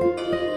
you